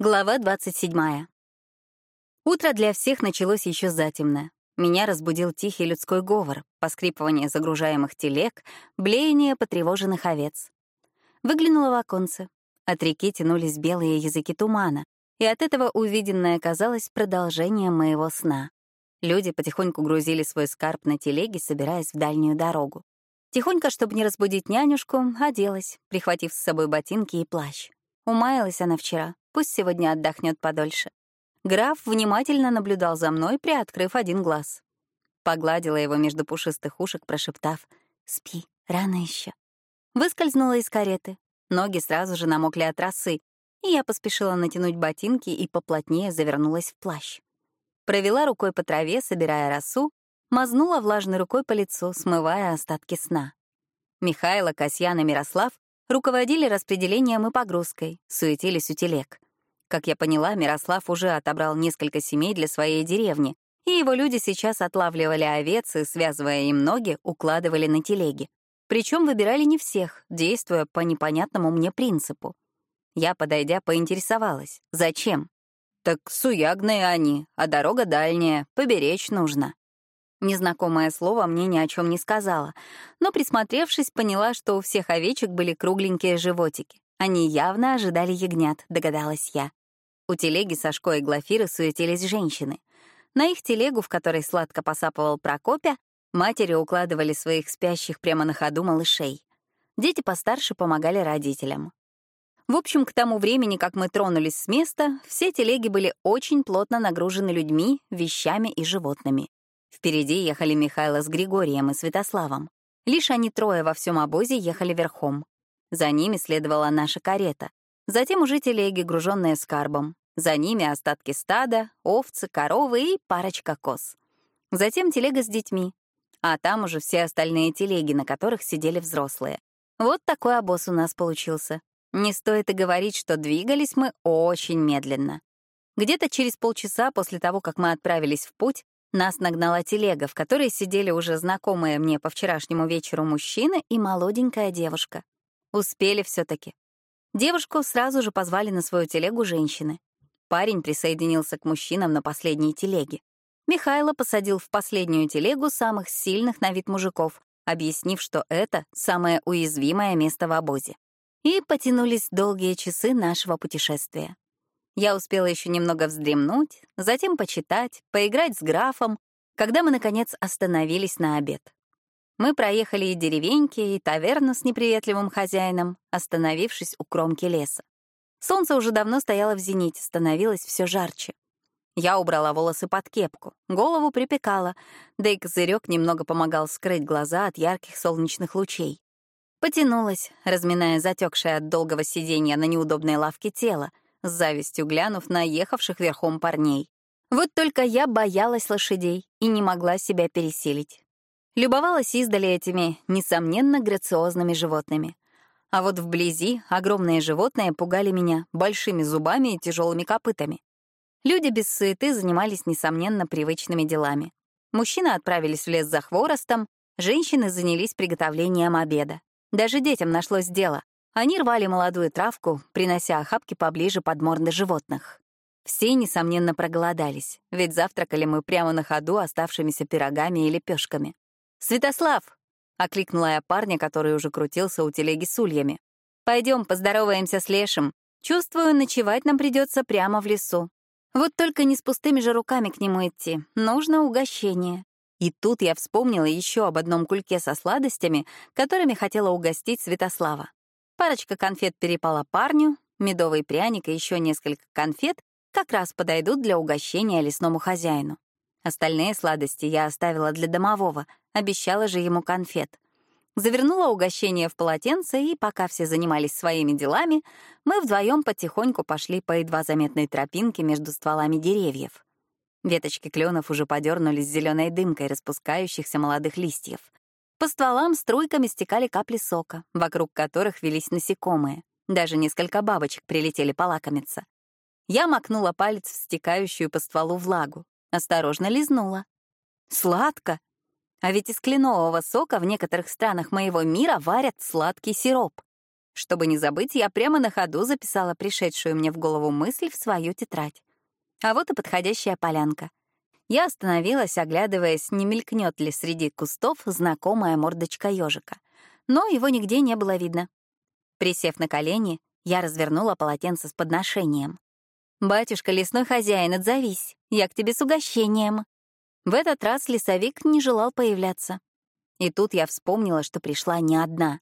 Глава 27. Утро для всех началось еще затемно. Меня разбудил тихий людской говор, поскрипывание загружаемых телег, блеяние потревоженных овец. Выглянула в оконце. От реки тянулись белые языки тумана, и от этого увиденное казалось продолжением моего сна. Люди потихоньку грузили свой скарб на телеги, собираясь в дальнюю дорогу. Тихонько, чтобы не разбудить нянюшку, оделась, прихватив с собой ботинки и плащ. Умаялась она вчера, Пусть сегодня отдохнет подольше. Граф внимательно наблюдал за мной, приоткрыв один глаз. Погладила его между пушистых ушек, прошептав «Спи, рано еще». Выскользнула из кареты. Ноги сразу же намокли от росы, и я поспешила натянуть ботинки и поплотнее завернулась в плащ. Провела рукой по траве, собирая росу, мазнула влажной рукой по лицу, смывая остатки сна. Михайло, Касьян и Мирослав руководили распределением и погрузкой, суетились у телег. Как я поняла, Мирослав уже отобрал несколько семей для своей деревни, и его люди сейчас отлавливали овец и, связывая им ноги, укладывали на телеги. Причем выбирали не всех, действуя по непонятному мне принципу. Я, подойдя, поинтересовалась, зачем? Так суягные они, а дорога дальняя, поберечь нужно. Незнакомое слово мне ни о чем не сказала, но, присмотревшись, поняла, что у всех овечек были кругленькие животики. Они явно ожидали ягнят, догадалась я. У телеги Сашко и Глафиры суетились женщины. На их телегу, в которой сладко посапывал Прокопя, матери укладывали своих спящих прямо на ходу малышей. Дети постарше помогали родителям. В общем, к тому времени, как мы тронулись с места, все телеги были очень плотно нагружены людьми, вещами и животными. Впереди ехали Михайло с Григорием и Святославом. Лишь они трое во всем обозе ехали верхом. За ними следовала наша карета, Затем уже телеги, груженные скарбом. За ними остатки стада, овцы, коровы и парочка коз. Затем телега с детьми. А там уже все остальные телеги, на которых сидели взрослые. Вот такой обоз у нас получился. Не стоит и говорить, что двигались мы очень медленно. Где-то через полчаса после того, как мы отправились в путь, нас нагнала телега, в которой сидели уже знакомые мне по вчерашнему вечеру мужчина и молоденькая девушка. Успели все таки Девушку сразу же позвали на свою телегу женщины. Парень присоединился к мужчинам на последней телеге. Михайло посадил в последнюю телегу самых сильных на вид мужиков, объяснив, что это самое уязвимое место в обозе. И потянулись долгие часы нашего путешествия. Я успела еще немного вздремнуть, затем почитать, поиграть с графом, когда мы, наконец, остановились на обед. Мы проехали и деревеньки, и таверну с неприветливым хозяином, остановившись у кромки леса. Солнце уже давно стояло в зените, становилось все жарче. Я убрала волосы под кепку, голову припекала, да и козырек немного помогал скрыть глаза от ярких солнечных лучей. Потянулась, разминая затекшее от долгого сидения на неудобной лавке тело, с завистью глянув на ехавших верхом парней. Вот только я боялась лошадей и не могла себя пересилить. Любовалась издали этими, несомненно, грациозными животными. А вот вблизи огромные животные пугали меня большими зубами и тяжелыми копытами. Люди без суеты занимались, несомненно, привычными делами. Мужчины отправились в лес за хворостом, женщины занялись приготовлением обеда. Даже детям нашлось дело. Они рвали молодую травку, принося охапки поближе под морды животных. Все, несомненно, проголодались, ведь завтракали мы прямо на ходу оставшимися пирогами и лепешками. «Святослав!» — окликнула я парня, который уже крутился у телеги с ульями. «Пойдем, поздороваемся с Лешим. Чувствую, ночевать нам придется прямо в лесу. Вот только не с пустыми же руками к нему идти. Нужно угощение». И тут я вспомнила еще об одном кульке со сладостями, которыми хотела угостить Святослава. Парочка конфет перепала парню, медовый пряник и еще несколько конфет как раз подойдут для угощения лесному хозяину. Остальные сладости я оставила для домового, обещала же ему конфет. Завернула угощение в полотенце, и пока все занимались своими делами, мы вдвоем потихоньку пошли по едва заметной тропинке между стволами деревьев. Веточки кленов уже подернулись зеленой дымкой распускающихся молодых листьев. По стволам струйками стекали капли сока, вокруг которых велись насекомые. Даже несколько бабочек прилетели полакомиться. Я макнула палец в стекающую по стволу влагу, Осторожно лизнула. Сладко. А ведь из кленового сока в некоторых странах моего мира варят сладкий сироп. Чтобы не забыть, я прямо на ходу записала пришедшую мне в голову мысль в свою тетрадь. А вот и подходящая полянка. Я остановилась, оглядываясь, не мелькнет ли среди кустов знакомая мордочка ежика. Но его нигде не было видно. Присев на колени, я развернула полотенце с подношением. «Батюшка, лесной хозяин, отзовись, я к тебе с угощением». В этот раз лесовик не желал появляться. И тут я вспомнила, что пришла не одна.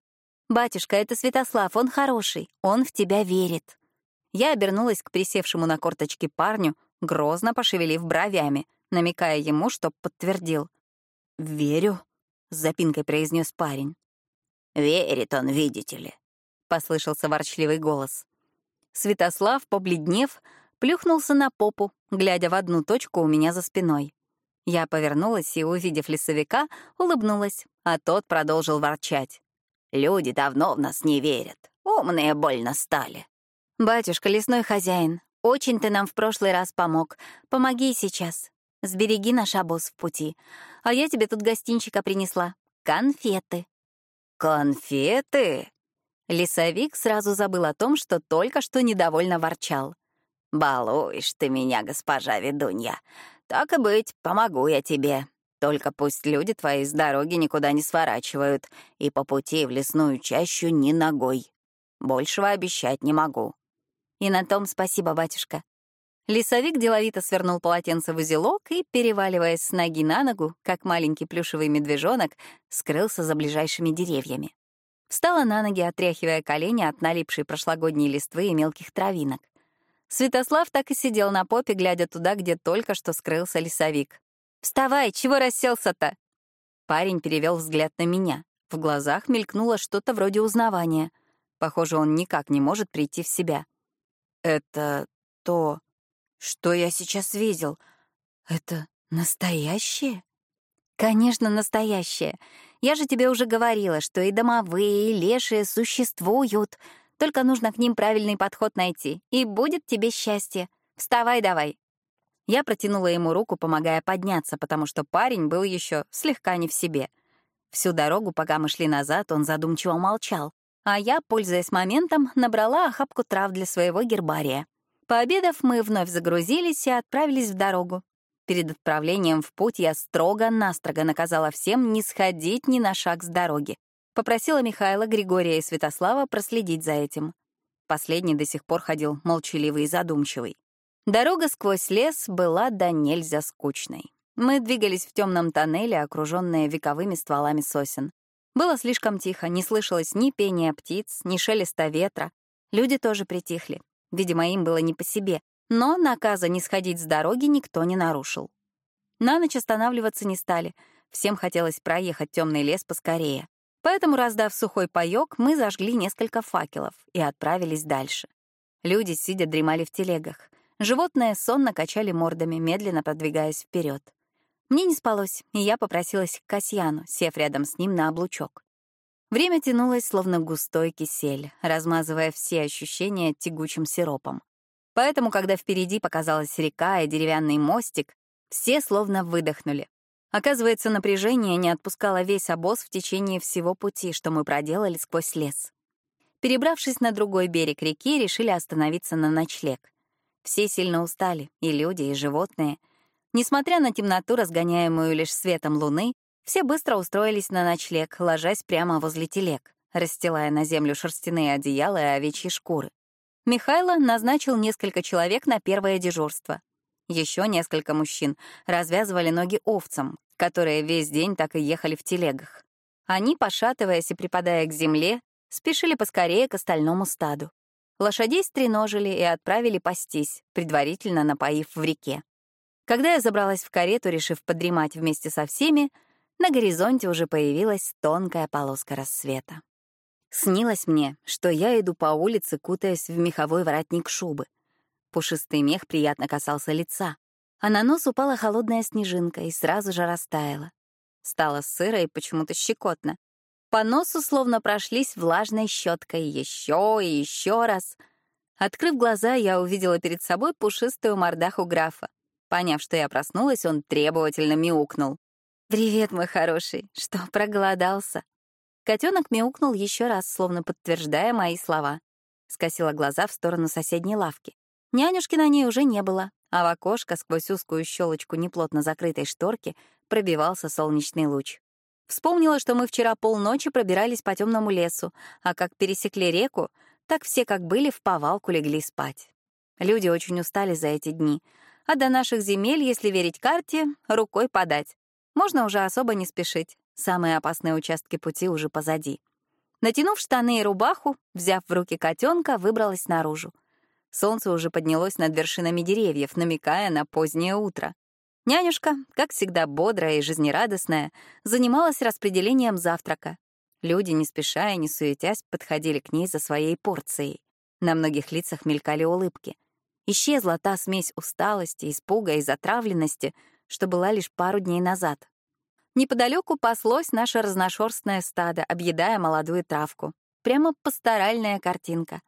«Батюшка, это Святослав, он хороший, он в тебя верит». Я обернулась к присевшему на корточке парню, грозно пошевелив бровями, намекая ему, чтоб подтвердил. «Верю», — с запинкой произнес парень. «Верит он, видите ли», — послышался ворчливый голос. Святослав, побледнев, плюхнулся на попу, глядя в одну точку у меня за спиной. Я повернулась и, увидев лесовика, улыбнулась, а тот продолжил ворчать. «Люди давно в нас не верят. Умные больно стали». «Батюшка, лесной хозяин, очень ты нам в прошлый раз помог. Помоги сейчас. Сбереги наш обоз в пути. А я тебе тут гостинчика принесла. Конфеты». «Конфеты?» Лесовик сразу забыл о том, что только что недовольно ворчал. «Балуешь ты меня, госпожа ведунья. Так и быть, помогу я тебе. Только пусть люди твои с дороги никуда не сворачивают и по пути в лесную чащу ни ногой. Большего обещать не могу». И на том спасибо, батюшка. Лесовик деловито свернул полотенце в узелок и, переваливаясь с ноги на ногу, как маленький плюшевый медвежонок, скрылся за ближайшими деревьями. Встала на ноги, отряхивая колени от налипшей прошлогодней листвы и мелких травинок. Святослав так и сидел на попе, глядя туда, где только что скрылся лесовик. «Вставай, чего расселся-то?» Парень перевел взгляд на меня. В глазах мелькнуло что-то вроде узнавания. Похоже, он никак не может прийти в себя. «Это то, что я сейчас видел. Это настоящее?» «Конечно, настоящее. Я же тебе уже говорила, что и домовые, и лешие существуют. Только нужно к ним правильный подход найти, и будет тебе счастье. Вставай давай. Я протянула ему руку, помогая подняться, потому что парень был еще слегка не в себе. Всю дорогу, пока мы шли назад, он задумчиво молчал, а я, пользуясь моментом, набрала охапку трав для своего гербария. Пообедав, мы вновь загрузились и отправились в дорогу. Перед отправлением в путь я строго-настрого наказала всем не сходить ни на шаг с дороги. Попросила Михаила, Григория и Святослава проследить за этим. Последний до сих пор ходил молчаливый и задумчивый. Дорога сквозь лес была до нельзя скучной. Мы двигались в темном тоннеле, окруженные вековыми стволами сосен. Было слишком тихо, не слышалось ни пения птиц, ни шелеста ветра. Люди тоже притихли. Видимо, им было не по себе. Но наказа не сходить с дороги никто не нарушил. На ночь останавливаться не стали. Всем хотелось проехать темный лес поскорее. Поэтому, раздав сухой паёк, мы зажгли несколько факелов и отправились дальше. Люди, сидя, дремали в телегах. Животные сонно качали мордами, медленно продвигаясь вперед. Мне не спалось, и я попросилась к Касьяну, сев рядом с ним на облучок. Время тянулось, словно густой кисель, размазывая все ощущения тягучим сиропом. Поэтому, когда впереди показалась река и деревянный мостик, все словно выдохнули, Оказывается, напряжение не отпускало весь обоз в течение всего пути, что мы проделали сквозь лес. Перебравшись на другой берег реки, решили остановиться на ночлег. Все сильно устали, и люди, и животные. Несмотря на темноту, разгоняемую лишь светом луны, все быстро устроились на ночлег, ложась прямо возле телег, расстилая на землю шерстяные одеяла и овечьи шкуры. Михайло назначил несколько человек на первое дежурство. Еще несколько мужчин развязывали ноги овцам, которые весь день так и ехали в телегах. Они, пошатываясь и припадая к земле, спешили поскорее к остальному стаду. Лошадей стреножили и отправили пастись, предварительно напоив в реке. Когда я забралась в карету, решив подремать вместе со всеми, на горизонте уже появилась тонкая полоска рассвета. Снилось мне, что я иду по улице, кутаясь в меховой воротник шубы. Пушистый мех приятно касался лица, а на нос упала холодная снежинка и сразу же растаяла. Стало сыро и почему-то щекотно. По носу словно прошлись влажной щеткой еще и еще раз. Открыв глаза, я увидела перед собой пушистую мордаху графа. Поняв, что я проснулась, он требовательно мяукнул. «Привет, мой хороший. Что, проголодался?» Котенок мяукнул еще раз, словно подтверждая мои слова. Скосила глаза в сторону соседней лавки. Нянюшки на ней уже не было, а в окошко сквозь узкую щелочку неплотно закрытой шторки пробивался солнечный луч. Вспомнила, что мы вчера полночи пробирались по темному лесу, а как пересекли реку, так все как были в повалку легли спать. Люди очень устали за эти дни, а до наших земель, если верить карте, рукой подать. Можно уже особо не спешить, самые опасные участки пути уже позади. Натянув штаны и рубаху, взяв в руки котенка, выбралась наружу. Солнце уже поднялось над вершинами деревьев, намекая на позднее утро. Нянюшка, как всегда бодрая и жизнерадостная, занималась распределением завтрака. Люди, не спеша и не суетясь, подходили к ней за своей порцией. На многих лицах мелькали улыбки. Исчезла та смесь усталости, испуга и затравленности, что была лишь пару дней назад. Неподалеку паслось наше разношерстное стадо, объедая молодую травку. Прямо пасторальная картинка.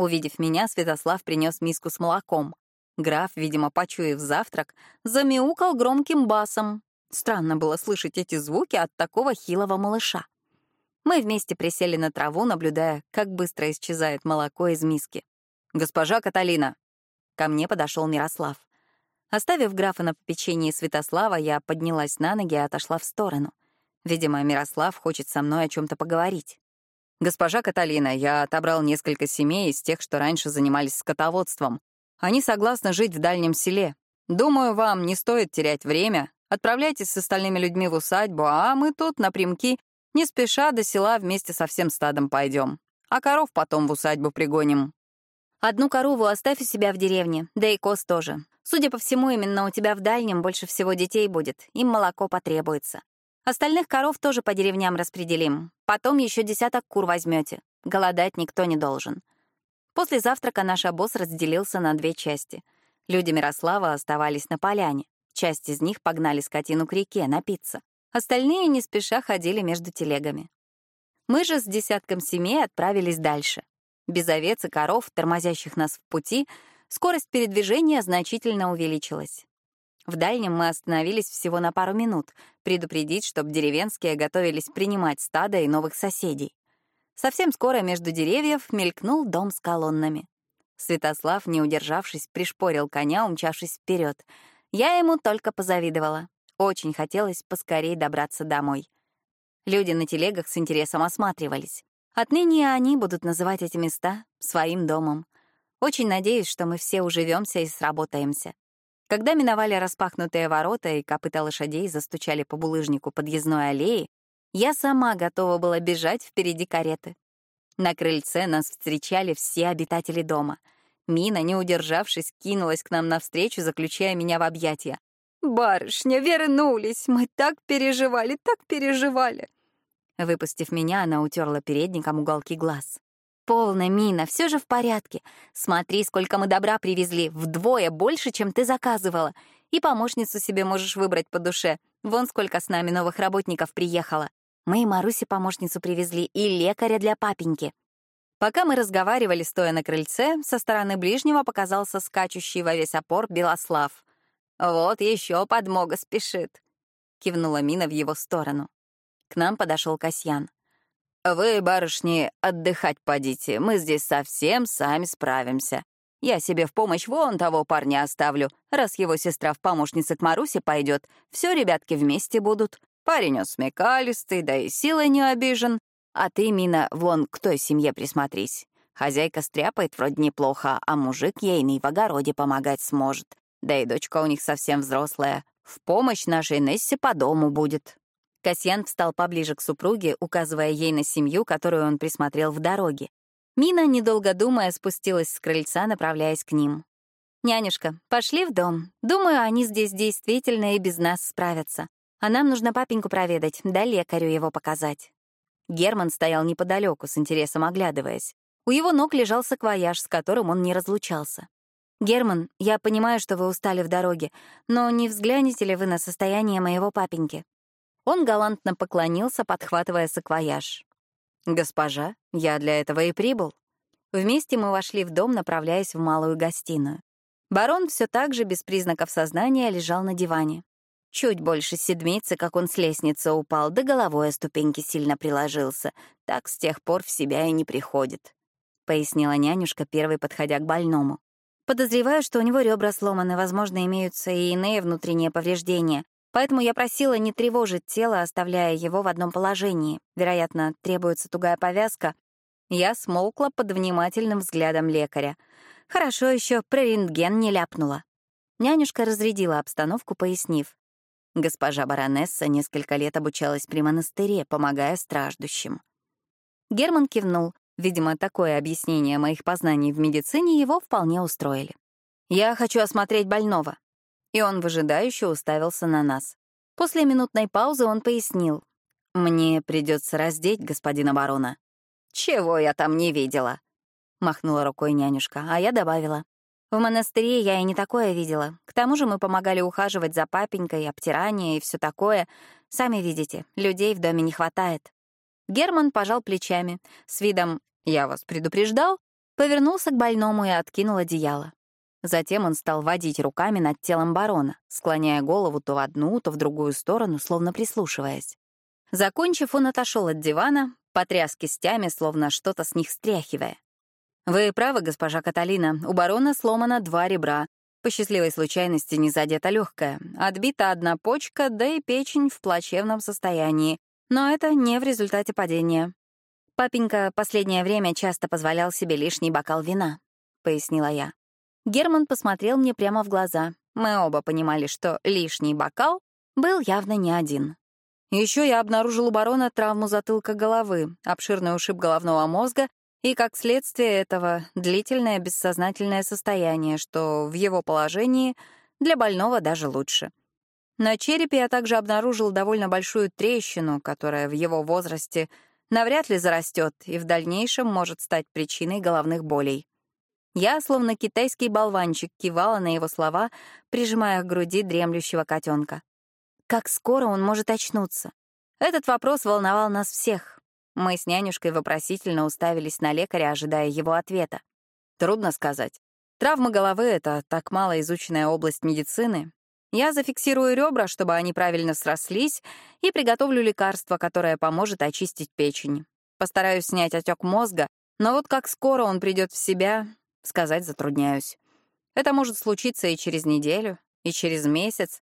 Увидев меня, Святослав принес миску с молоком. Граф, видимо, почуяв завтрак, замяукал громким басом. Странно было слышать эти звуки от такого хилого малыша. Мы вместе присели на траву, наблюдая, как быстро исчезает молоко из миски. «Госпожа Каталина!» Ко мне подошел Мирослав. Оставив графа на попечении Святослава, я поднялась на ноги и отошла в сторону. Видимо, Мирослав хочет со мной о чем то поговорить. «Госпожа Каталина, я отобрал несколько семей из тех, что раньше занимались скотоводством. Они согласны жить в дальнем селе. Думаю, вам не стоит терять время. Отправляйтесь с остальными людьми в усадьбу, а мы тут, напрямки, не спеша до села вместе со всем стадом пойдем. А коров потом в усадьбу пригоним. Одну корову оставь у себя в деревне, да и коз тоже. Судя по всему, именно у тебя в дальнем больше всего детей будет, им молоко потребуется. Остальных коров тоже по деревням распределим. Потом еще десяток кур возьмете. Голодать никто не должен. После завтрака наш обоз разделился на две части. Люди Мирослава оставались на поляне. Часть из них погнали скотину к реке напиться. Остальные не спеша ходили между телегами. Мы же с десятком семей отправились дальше. Без овец и коров, тормозящих нас в пути, скорость передвижения значительно увеличилась. В дальнем мы остановились всего на пару минут, предупредить, чтобы деревенские готовились принимать стадо и новых соседей. Совсем скоро между деревьев мелькнул дом с колоннами. Святослав, не удержавшись, пришпорил коня, умчавшись вперед. Я ему только позавидовала. Очень хотелось поскорей добраться домой. Люди на телегах с интересом осматривались. Отныне они будут называть эти места своим домом. Очень надеюсь, что мы все уживемся и сработаемся. Когда миновали распахнутые ворота и копыта лошадей застучали по булыжнику подъездной аллеи, я сама готова была бежать впереди кареты. На крыльце нас встречали все обитатели дома. Мина, не удержавшись, кинулась к нам навстречу, заключая меня в объятия. «Барышня, вернулись! Мы так переживали, так переживали!» Выпустив меня, она утерла передником уголки глаз. «Полная Мина, все же в порядке. Смотри, сколько мы добра привезли, вдвое больше, чем ты заказывала. И помощницу себе можешь выбрать по душе. Вон сколько с нами новых работников приехало. Мы и Марусе помощницу привезли, и лекаря для папеньки. Пока мы разговаривали, стоя на крыльце, со стороны ближнего показался скачущий во весь опор Белослав. «Вот еще подмога спешит», — кивнула Мина в его сторону. К нам подошел Касьян. «Вы, барышни, отдыхать подите, мы здесь совсем сами справимся. Я себе в помощь вон того парня оставлю. Раз его сестра в помощнице к Марусе пойдет, все ребятки вместе будут. Парень он смекалистый, да и силой не обижен. А ты, Мина, вон к той семье присмотрись. Хозяйка стряпает вроде неплохо, а мужик ейный в огороде помогать сможет. Да и дочка у них совсем взрослая. В помощь нашей Нессе по дому будет». Касьян встал поближе к супруге, указывая ей на семью, которую он присмотрел в дороге. Мина, недолго думая, спустилась с крыльца, направляясь к ним. «Нянюшка, пошли в дом. Думаю, они здесь действительно и без нас справятся. А нам нужно папеньку проведать, да лекарю его показать. Герман стоял неподалеку, с интересом оглядываясь. У его ног лежал саквояж, с которым он не разлучался. «Герман, я понимаю, что вы устали в дороге, но не взглянете ли вы на состояние моего папеньки?» Он галантно поклонился, подхватывая саквояж. «Госпожа, я для этого и прибыл». Вместе мы вошли в дом, направляясь в малую гостиную. Барон все так же, без признаков сознания, лежал на диване. Чуть больше седмицы, как он с лестницы упал, да головой о ступеньки сильно приложился. Так с тех пор в себя и не приходит», — пояснила нянюшка, первой подходя к больному. «Подозреваю, что у него ребра сломаны, возможно, имеются и иные внутренние повреждения. Поэтому я просила не тревожить тело, оставляя его в одном положении. Вероятно, требуется тугая повязка. Я смолкла под внимательным взглядом лекаря. Хорошо еще про рентген не ляпнула. Нянюшка разрядила обстановку, пояснив. Госпожа баронесса несколько лет обучалась при монастыре, помогая страждущим. Герман кивнул. Видимо, такое объяснение моих познаний в медицине его вполне устроили. «Я хочу осмотреть больного». И он выжидающе уставился на нас. После минутной паузы он пояснил. «Мне придется раздеть господина барона». «Чего я там не видела?» — махнула рукой нянюшка, а я добавила. В монастыре я и не такое видела. К тому же мы помогали ухаживать за папенькой, обтирание и все такое. Сами видите, людей в доме не хватает. Герман пожал плечами. С видом «я вас предупреждал», повернулся к больному и откинул одеяло. Затем он стал водить руками над телом барона, склоняя голову то в одну, то в другую сторону, словно прислушиваясь. Закончив, он отошел от дивана, потряс кистями, словно что-то с них стряхивая. «Вы правы, госпожа Каталина, у барона сломано два ребра. По счастливой случайности не задета легкая. Отбита одна почка, да и печень в плачевном состоянии. Но это не в результате падения. Папенька последнее время часто позволял себе лишний бокал вина», — пояснила я. Герман посмотрел мне прямо в глаза. Мы оба понимали, что лишний бокал был явно не один. Еще я обнаружил у барона травму затылка головы, обширный ушиб головного мозга и, как следствие этого, длительное бессознательное состояние, что в его положении для больного даже лучше. На черепе я также обнаружил довольно большую трещину, которая в его возрасте навряд ли зарастет и в дальнейшем может стать причиной головных болей. Я, словно китайский болванчик, кивала на его слова, прижимая к груди дремлющего котенка. Как скоро он может очнуться? Этот вопрос волновал нас всех, мы с нянюшкой вопросительно уставились на лекаря, ожидая его ответа. Трудно сказать. Травма головы — это так мало изученная область медицины. Я зафиксирую ребра, чтобы они правильно срослись, и приготовлю лекарство, которое поможет очистить печень. Постараюсь снять отек мозга, но вот как скоро он придет в себя, сказать затрудняюсь. Это может случиться и через неделю, и через месяц,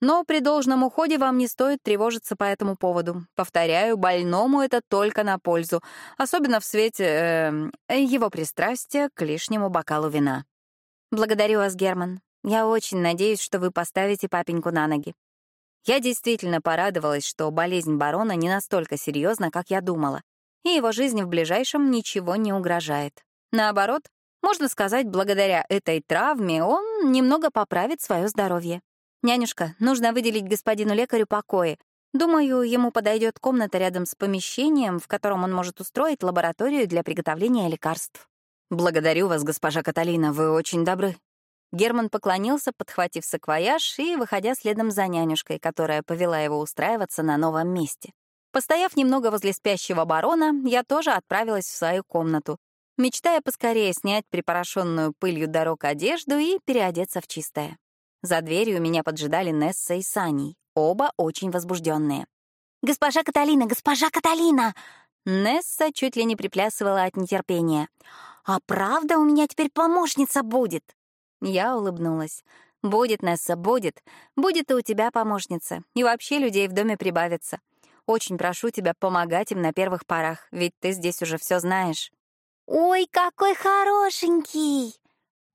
но при должном уходе вам не стоит тревожиться по этому поводу. Повторяю, больному это только на пользу, особенно в свете э, его пристрастия к лишнему бокалу вина. Благодарю вас, Герман. Я очень надеюсь, что вы поставите папеньку на ноги. Я действительно порадовалась, что болезнь барона не настолько серьезна, как я думала, и его жизни в ближайшем ничего не угрожает. Наоборот, можно сказать, благодаря этой травме он немного поправит свое здоровье. «Нянюшка, нужно выделить господину лекарю покои. Думаю, ему подойдет комната рядом с помещением, в котором он может устроить лабораторию для приготовления лекарств». «Благодарю вас, госпожа Каталина, вы очень добры». Герман поклонился, подхватив саквояж и выходя следом за нянюшкой, которая повела его устраиваться на новом месте. Постояв немного возле спящего барона, я тоже отправилась в свою комнату, мечтая поскорее снять припорошенную пылью дорог одежду и переодеться в чистое. За дверью меня поджидали Несса и Саней, оба очень возбужденные. «Госпожа Каталина! Госпожа Каталина!» Несса чуть ли не приплясывала от нетерпения. «А правда у меня теперь помощница будет?» Я улыбнулась. «Будет, Несса, будет. Будет и у тебя помощница. И вообще людей в доме прибавится. Очень прошу тебя помогать им на первых порах, ведь ты здесь уже все знаешь». «Ой, какой хорошенький!»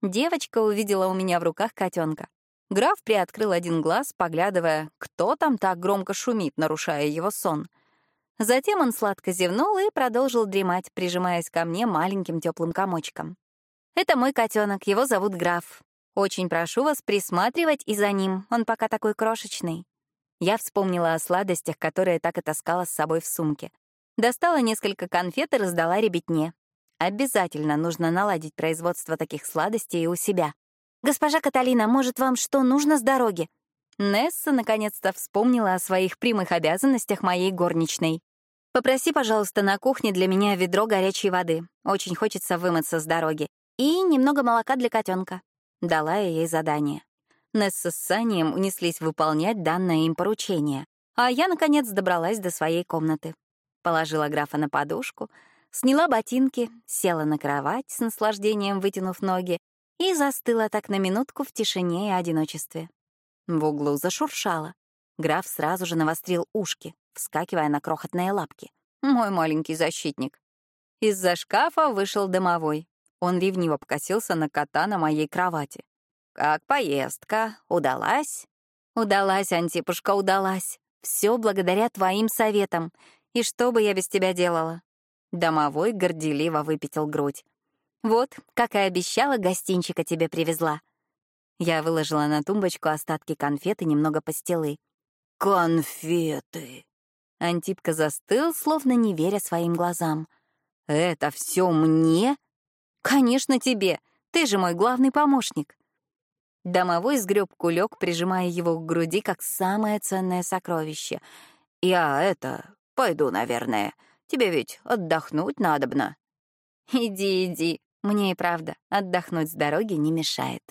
Девочка увидела у меня в руках котенка. Граф приоткрыл один глаз, поглядывая, кто там так громко шумит, нарушая его сон. Затем он сладко зевнул и продолжил дремать, прижимаясь ко мне маленьким теплым комочком. «Это мой котенок, его зовут Граф. Очень прошу вас присматривать и за ним, он пока такой крошечный». Я вспомнила о сладостях, которые так и таскала с собой в сумке. Достала несколько конфет и раздала ребятне. Обязательно нужно наладить производство таких сладостей у себя. «Госпожа Каталина, может, вам что нужно с дороги?» Несса наконец-то вспомнила о своих прямых обязанностях моей горничной. «Попроси, пожалуйста, на кухне для меня ведро горячей воды. Очень хочется вымыться с дороги. И немного молока для котенка. Дала я ей задание. Несса с Санием унеслись выполнять данное им поручение, а я, наконец, добралась до своей комнаты. Положила графа на подушку, сняла ботинки, села на кровать с наслаждением вытянув ноги и застыла так на минутку в тишине и одиночестве. В углу зашуршало. Граф сразу же навострил ушки, вскакивая на крохотные лапки. Мой маленький защитник. Из-за шкафа вышел домовой. Он ревниво покосился на кота на моей кровати. «Как поездка? Удалась?» «Удалась, Антипушка, удалась. Все благодаря твоим советам. И что бы я без тебя делала?» Домовой горделиво выпятил грудь. «Вот, как и обещала, гостинчика тебе привезла». Я выложила на тумбочку остатки конфет и немного пастилы. «Конфеты!» Антипка застыл, словно не веря своим глазам. «Это все мне?» «Конечно, тебе. Ты же мой главный помощник». Домовой сгреб кулек, прижимая его к груди, как самое ценное сокровище. «Я это... пойду, наверное. Тебе ведь отдохнуть надобно». «Иди, иди. Мне и правда, отдохнуть с дороги не мешает».